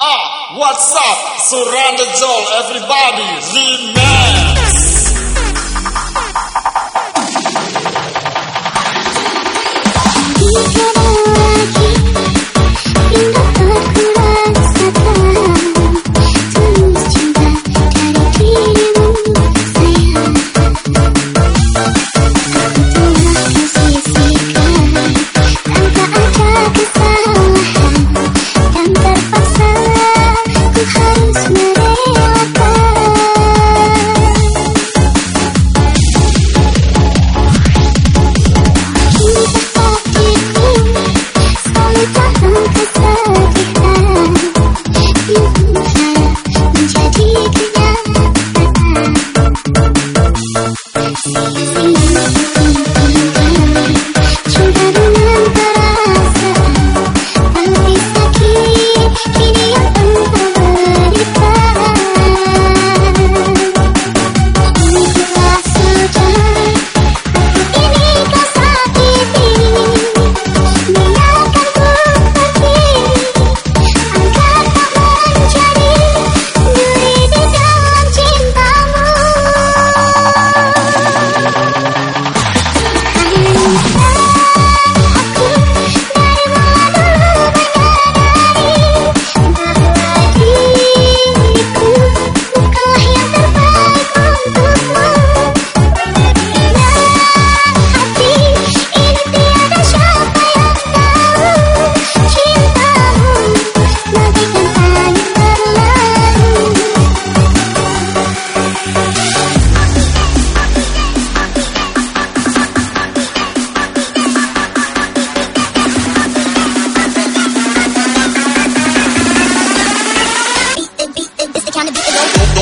Ah, what's up? Surrender Joel, everybody, remix.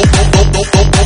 no, no.